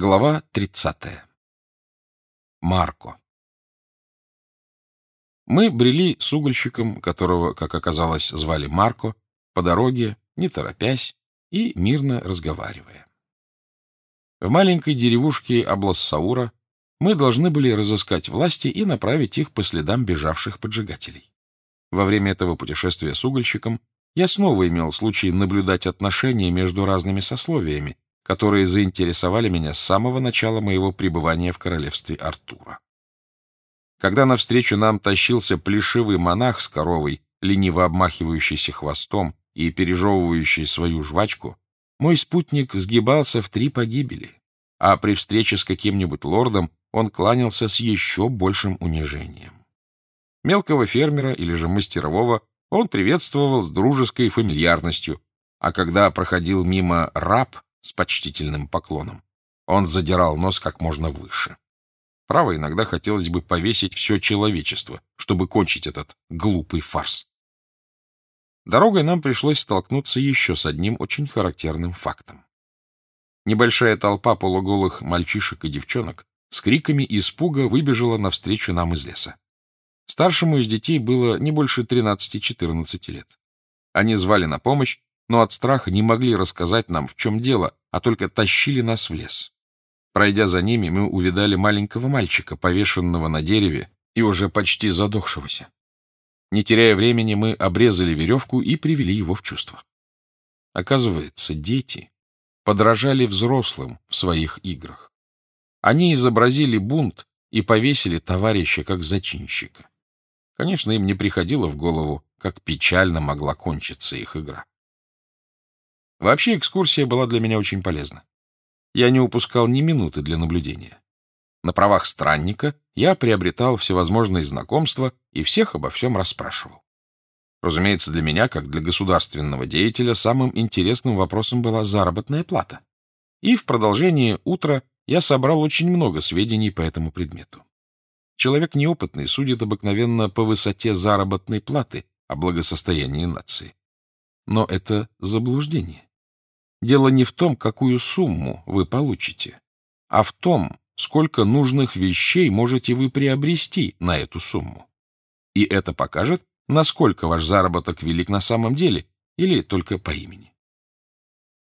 Глава 30. Марко. Мы брели с угольщиком, которого, как оказалось, звали Марко, по дороге, не торопясь и мирно разговаривая. В маленькой деревушке Аблассаура мы должны были разыскать власти и направить их по следам бежавших поджигателей. Во время этого путешествия с угольщиком я снова имел случай наблюдать отношения между разными сословиями, которые заинтересовали меня с самого начала моего пребывания в королевстве Артура. Когда навстречу нам тащился плешивый монах с коровой, лениво обмахивающийся хвостом и пережевывающий свою жвачку, мой спутник сгибался в три погибели, а при встрече с каким-нибудь лордом он кланялся с еще большим унижением. Мелкого фермера или же мастерового он приветствовал с дружеской фамильярностью, а когда проходил мимо раб, с почтительным поклоном. Он задирал нос как можно выше. Право, иногда хотелось бы повесить все человечество, чтобы кончить этот глупый фарс. Дорогой нам пришлось столкнуться еще с одним очень характерным фактом. Небольшая толпа полуголых мальчишек и девчонок с криками испуга выбежала навстречу нам из леса. Старшему из детей было не больше 13-14 лет. Они звали на помощь, но от страха не могли рассказать нам, в чем дело, а только тащили нас в лес. Пройдя за ними, мы увидали маленького мальчика, повешенного на дереве и уже почти задохшегося. Не теряя времени, мы обрезали веревку и привели его в чувство. Оказывается, дети подражали взрослым в своих играх. Они изобразили бунт и повесили товарища как зачинщика. Конечно, им не приходило в голову, как печально могла кончиться их игра. Вообще экскурсия была для меня очень полезна. Я не упускал ни минуты для наблюдения. На правах странника я приобретал всевозможные знакомства и всех обо всем расспрашивал. Разумеется, для меня, как для государственного деятеля, самым интересным вопросом была заработная плата. И в продолжение утра я собрал очень много сведений по этому предмету. Человек неопытный судит обыкновенно по высоте заработной платы о благосостоянии нации. Но это заблуждение. Дело не в том, какую сумму вы получите, а в том, сколько нужных вещей можете вы приобрести на эту сумму. И это покажет, насколько ваш заработок велик на самом деле или только по имени.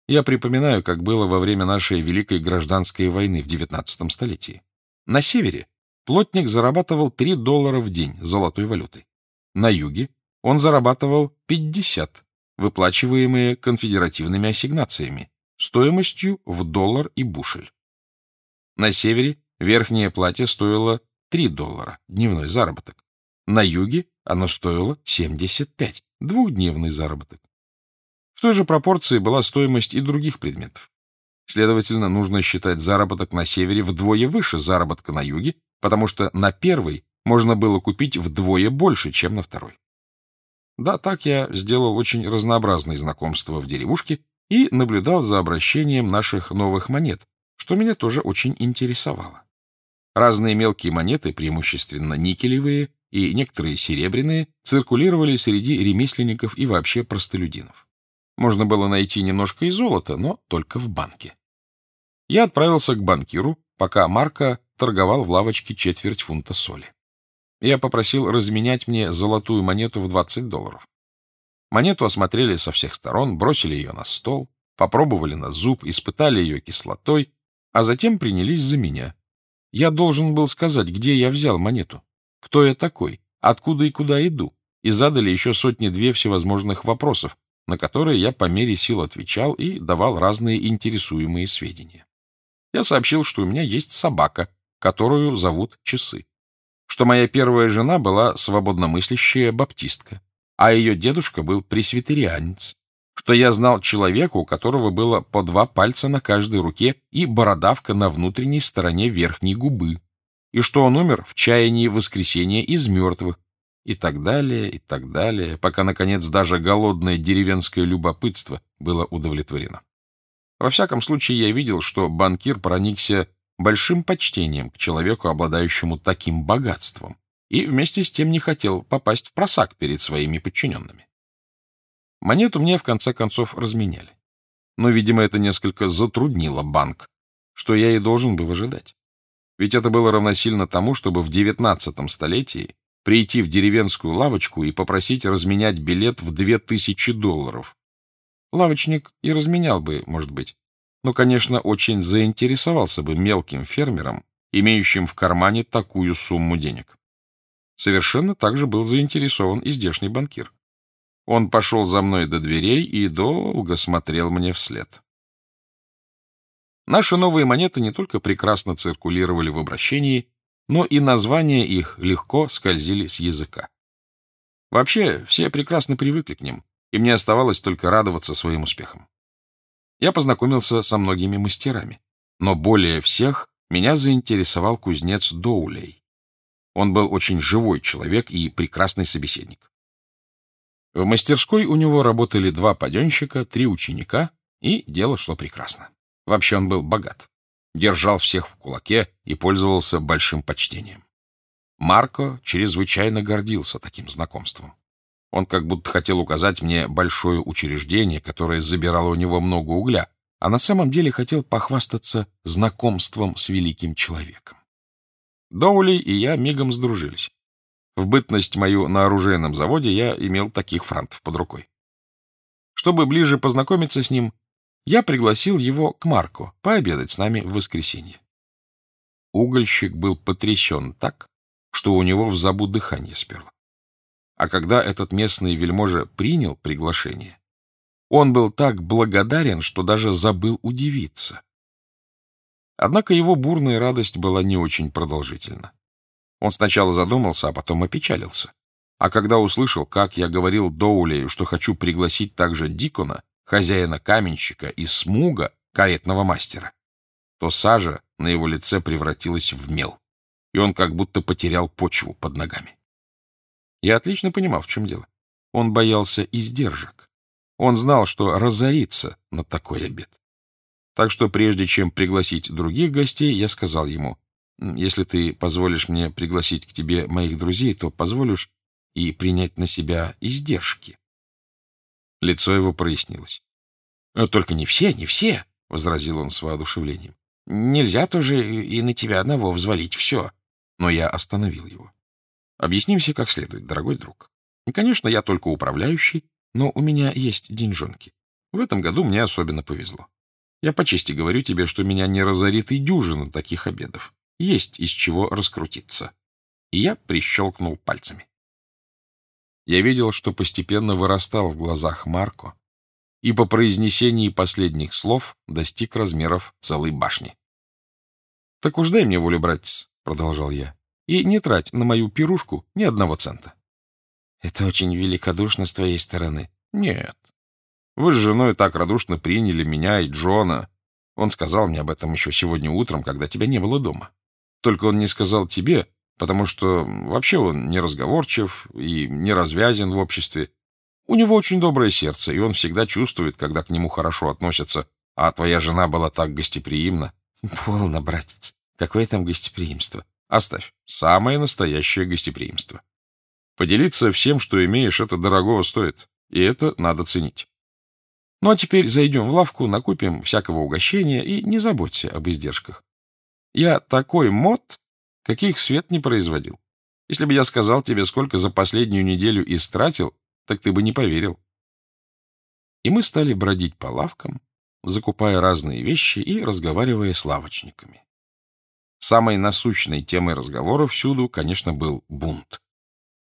Я припоминаю, как было во время нашей Великой Гражданской войны в XIX столетии. На севере плотник зарабатывал 3 доллара в день золотой валютой. На юге он зарабатывал 50, выплачиваемые конфедеративными ассигнациями, стоимостью в доллар и бушель. На севере верхнее платье стоило 3 доллара, дневной заработок. На юге оно стоило 75, двухдневный заработок. В той же пропорции была стоимость и других предметов. Следовательно, нужно считать заработок на севере вдвое выше заработка на юге, потому что на первый можно было купить вдвое больше, чем на второй. Да, так я сделал очень разнообразные знакомства в деревушке и наблюдал за обращением наших новых монет, что меня тоже очень интересовало. Разные мелкие монеты, преимущественно никелевые и некоторые серебряные, циркулировали среди ремесленников и вообще простолюдинов. Можно было найти немножко и золота, но только в банке. Я отправился к банкиру, пока Марко торговал в лавочке четверть фунта соли. Я попросил разменять мне золотую монету в 20 долларов. Монету осмотрели со всех сторон, бросили ее на стол, попробовали на зуб, испытали ее кислотой, а затем принялись за меня. Я должен был сказать, где я взял монету, кто я такой, откуда и куда иду, и задали еще сотни-две всевозможных вопросов, на которые я по мере сил отвечал и давал разные интересуемые сведения. Я сообщил, что у меня есть собака, которую зовут Часы что моя первая жена была свободномыслящая баптистка, а ее дедушка был пресвитерианец, что я знал человека, у которого было по два пальца на каждой руке и бородавка на внутренней стороне верхней губы, и что он умер в чаянии воскресения из мертвых, и так далее, и так далее, пока, наконец, даже голодное деревенское любопытство было удовлетворено. Во всяком случае, я видел, что банкир проникся большим почтением к человеку, обладающему таким богатством, и вместе с тем не хотел попасть в просак перед своими подчиненными. Монету мне, в конце концов, разменяли. Но, видимо, это несколько затруднило банк, что я и должен был ожидать. Ведь это было равносильно тому, чтобы в девятнадцатом столетии прийти в деревенскую лавочку и попросить разменять билет в две тысячи долларов. Лавочник и разменял бы, может быть, но, конечно, очень заинтересовался бы мелким фермером, имеющим в кармане такую сумму денег. Совершенно так же был заинтересован и здешний банкир. Он пошел за мной до дверей и долго смотрел мне вслед. Наши новые монеты не только прекрасно циркулировали в обращении, но и названия их легко скользили с языка. Вообще, все прекрасно привыкли к ним, и мне оставалось только радоваться своим успехам. Я познакомился со многими мастерами, но более всех меня заинтересовал кузнец Доулей. Он был очень живой человек и прекрасный собеседник. В мастерской у него работали два паденщика, три ученика, и дело шло прекрасно. Вообще он был богат, держал всех в кулаке и пользовался большим почтением. Марко чрезвычайно гордился таким знакомством. Он как будто хотел указать мне большое учреждение, которое забирало у него много угля, а на самом деле хотел похвастаться знакомством с великим человеком. Доули и я мигом сдружились. В бытность мою на оружейном заводе я имел таких франтов под рукой. Чтобы ближе познакомиться с ним, я пригласил его к Марку пообедать с нами в воскресенье. Угольщик был потрясен так, что у него в забу дыхание сперло. А когда этот местный вельможа принял приглашение, он был так благодарен, что даже забыл удивиться. Однако его бурная радость была не очень продолжительна. Он сначала задумался, а потом опечалился. А когда услышал, как я говорил Доулею, что хочу пригласить также Дикона, хозяина-каменщика и Смуга, каретного мастера, то сажа на его лице превратилась в мел, и он как будто потерял почву под ногами. Я отлично понимал, в чем дело. Он боялся издержек. Он знал, что разорится на такой обед. Так что прежде чем пригласить других гостей, я сказал ему, если ты позволишь мне пригласить к тебе моих друзей, то позволишь и принять на себя издержки. Лицо его прояснилось. «Э, — Только не все, не все, — возразил он с воодушевлением. — Нельзя тоже и на тебя одного взвалить все. Но я остановил его. Объяснимся как следует, дорогой друг. И, конечно, я только управляющий, но у меня есть деньжонки. В этом году мне особенно повезло. Я по чести говорю тебе, что меня не разорит и дюжина таких обедов. Есть из чего раскрутиться. И я прищелкнул пальцами. Я видел, что постепенно вырастал в глазах Марко, и по произнесении последних слов достиг размеров целой башни. — Так уж дай мне волю, братец, — продолжал я, — и не трать на мою пирушку ни одного цента. — Это очень великодушно с твоей стороны. — Нет. Вы с женой так радушно приняли меня и Джона. Он сказал мне об этом еще сегодня утром, когда тебя не было дома. Только он не сказал тебе, потому что вообще он не разговорчив и не развязен в обществе. У него очень доброе сердце, и он всегда чувствует, когда к нему хорошо относятся, а твоя жена была так гостеприимна. Полно, братец, какое там гостеприимство? Оставь, самое настоящее гостеприимство. Поделиться всем, что имеешь, это дорогого стоит, и это надо ценить. Ну а теперь зайдем в лавку, накупим всякого угощения и не заботься об издержках. Я такой мод, каких свет не производил. Если бы я сказал тебе, сколько за последнюю неделю истратил, так ты бы не поверил. И мы стали бродить по лавкам, закупая разные вещи и разговаривая с лавочниками. Самой насущной темой разговора всюду, конечно, был бунт.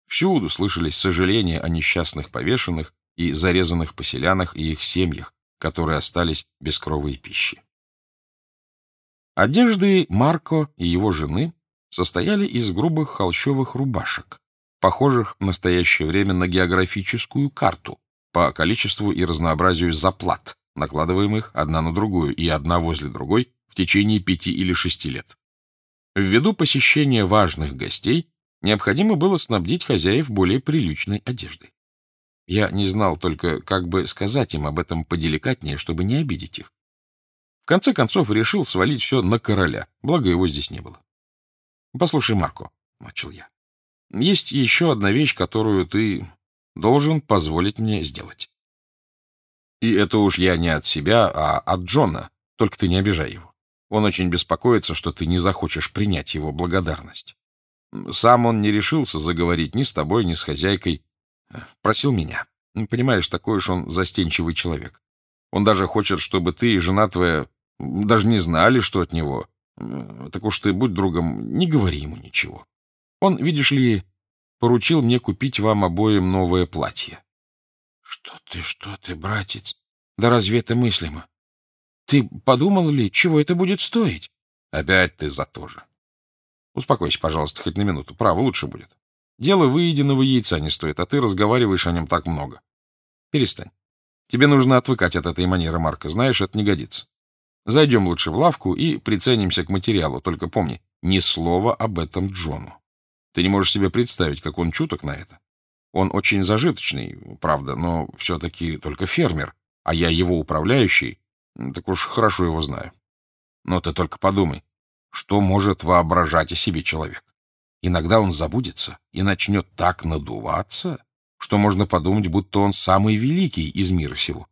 Всюду слышались сожаления о несчастных повешенных и зарезанных поселянах и их семьях, которые остались без крова и пищи. Одежды Марко и его жены состояли из грубых холщовых рубашек, похожих в настоящее время на географическую карту по количеству и разнообразию заплат, накладываемых одна на другую и одна возле другой в течение пяти или шести лет. Ввиду посещения важных гостей необходимо было снабдить хозяев более приличной одеждой. Я не знал только, как бы сказать им об этом поделикатнее, чтобы не обидеть их конце концов решил свалить все на короля, благо его здесь не было. — Послушай, Марко, — начал я, — есть еще одна вещь, которую ты должен позволить мне сделать. И это уж я не от себя, а от Джона, только ты не обижай его. Он очень беспокоится, что ты не захочешь принять его благодарность. Сам он не решился заговорить ни с тобой, ни с хозяйкой. Просил меня. Понимаешь, такой уж он застенчивый человек. Он даже хочет, чтобы ты и жена твоя даже не знали, что от него. Так уж ты, будь другом, не говори ему ничего. Он, видишь ли, поручил мне купить вам обоим новое платье. — Что ты, что ты, братец? Да разве это мыслимо? Ты подумал ли, чего это будет стоить? — Опять ты за то же. Успокойся, пожалуйста, хоть на минуту. Право, лучше будет. Дело выеденного яйца не стоит, а ты разговариваешь о нем так много. Перестань. Тебе нужно отвыкать от этой манеры, Марка. Знаешь, это не годится. Зайдем лучше в лавку и приценимся к материалу. Только помни, ни слова об этом Джону. Ты не можешь себе представить, как он чуток на это. Он очень зажиточный, правда, но все-таки только фермер, а я его управляющий, так уж хорошо его знаю. Но ты только подумай, что может воображать о себе человек. Иногда он забудется и начнет так надуваться, что можно подумать, будто он самый великий из мира сего.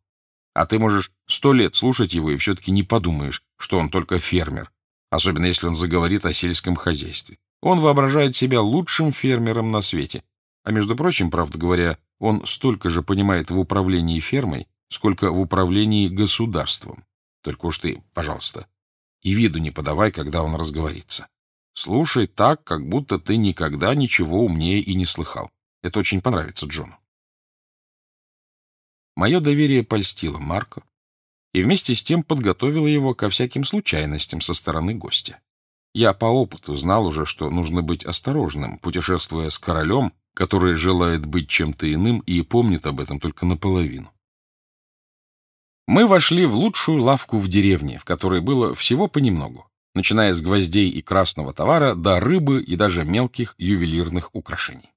А ты можешь сто лет слушать его и все-таки не подумаешь, что он только фермер, особенно если он заговорит о сельском хозяйстве. Он воображает себя лучшим фермером на свете. А между прочим, правда говоря, он столько же понимает в управлении фермой, сколько в управлении государством. Только уж ты, пожалуйста, и виду не подавай, когда он разговорится. Слушай так, как будто ты никогда ничего умнее и не слыхал. Это очень понравится Джону. Мое доверие польстило Марко и вместе с тем подготовило его ко всяким случайностям со стороны гостя. Я по опыту знал уже, что нужно быть осторожным, путешествуя с королем, который желает быть чем-то иным и помнит об этом только наполовину. Мы вошли в лучшую лавку в деревне, в которой было всего понемногу, начиная с гвоздей и красного товара до рыбы и даже мелких ювелирных украшений.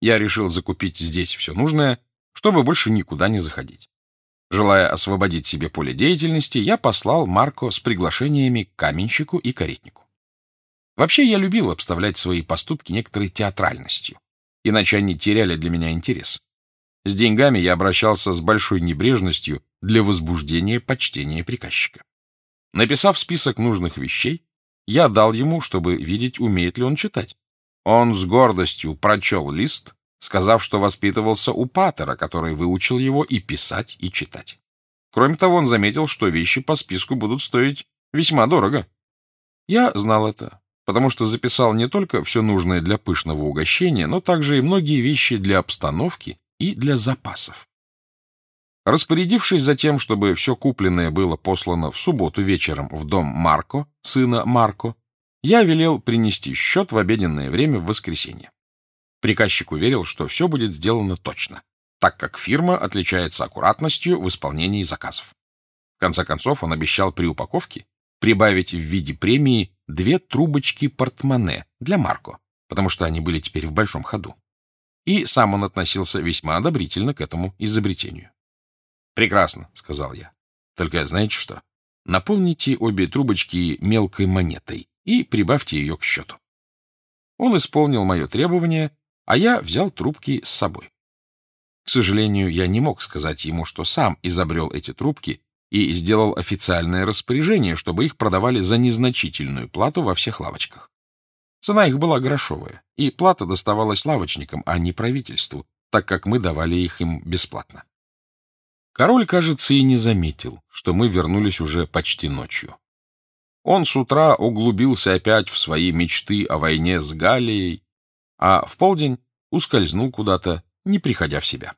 Я решил закупить здесь все нужное, чтобы больше никуда не заходить. Желая освободить себе поле деятельности, я послал Марко с приглашениями к каменщику и каретнику. Вообще я любил обставлять свои поступки некоторой театральностью, иначе они теряли для меня интерес. С деньгами я обращался с большой небрежностью для возбуждения почтения приказчика. Написав список нужных вещей, я дал ему, чтобы видеть, умеет ли он читать. Он с гордостью прочел лист, сказав, что воспитывался у патера, который выучил его и писать, и читать. Кроме того, он заметил, что вещи по списку будут стоить весьма дорого. Я знал это, потому что записал не только все нужное для пышного угощения, но также и многие вещи для обстановки и для запасов. Распорядившись за тем, чтобы все купленное было послано в субботу вечером в дом Марко, сына Марко, я велел принести счет в обеденное время в воскресенье. Приказчик уверил, что все будет сделано точно, так как фирма отличается аккуратностью в исполнении заказов. В конце концов, он обещал при упаковке прибавить в виде премии две трубочки портмоне для Марко, потому что они были теперь в большом ходу. И сам он относился весьма одобрительно к этому изобретению. «Прекрасно», — сказал я. «Только знаете что? Наполните обе трубочки мелкой монетой и прибавьте ее к счету. Он исполнил мое требование, а я взял трубки с собой. К сожалению, я не мог сказать ему, что сам изобрел эти трубки и сделал официальное распоряжение, чтобы их продавали за незначительную плату во всех лавочках. Цена их была грошовая, и плата доставалась лавочникам, а не правительству, так как мы давали их им бесплатно. Король, кажется, и не заметил, что мы вернулись уже почти ночью. Он с утра углубился опять в свои мечты о войне с Галией, а в полдень ускользнул куда-то, не приходя в себя.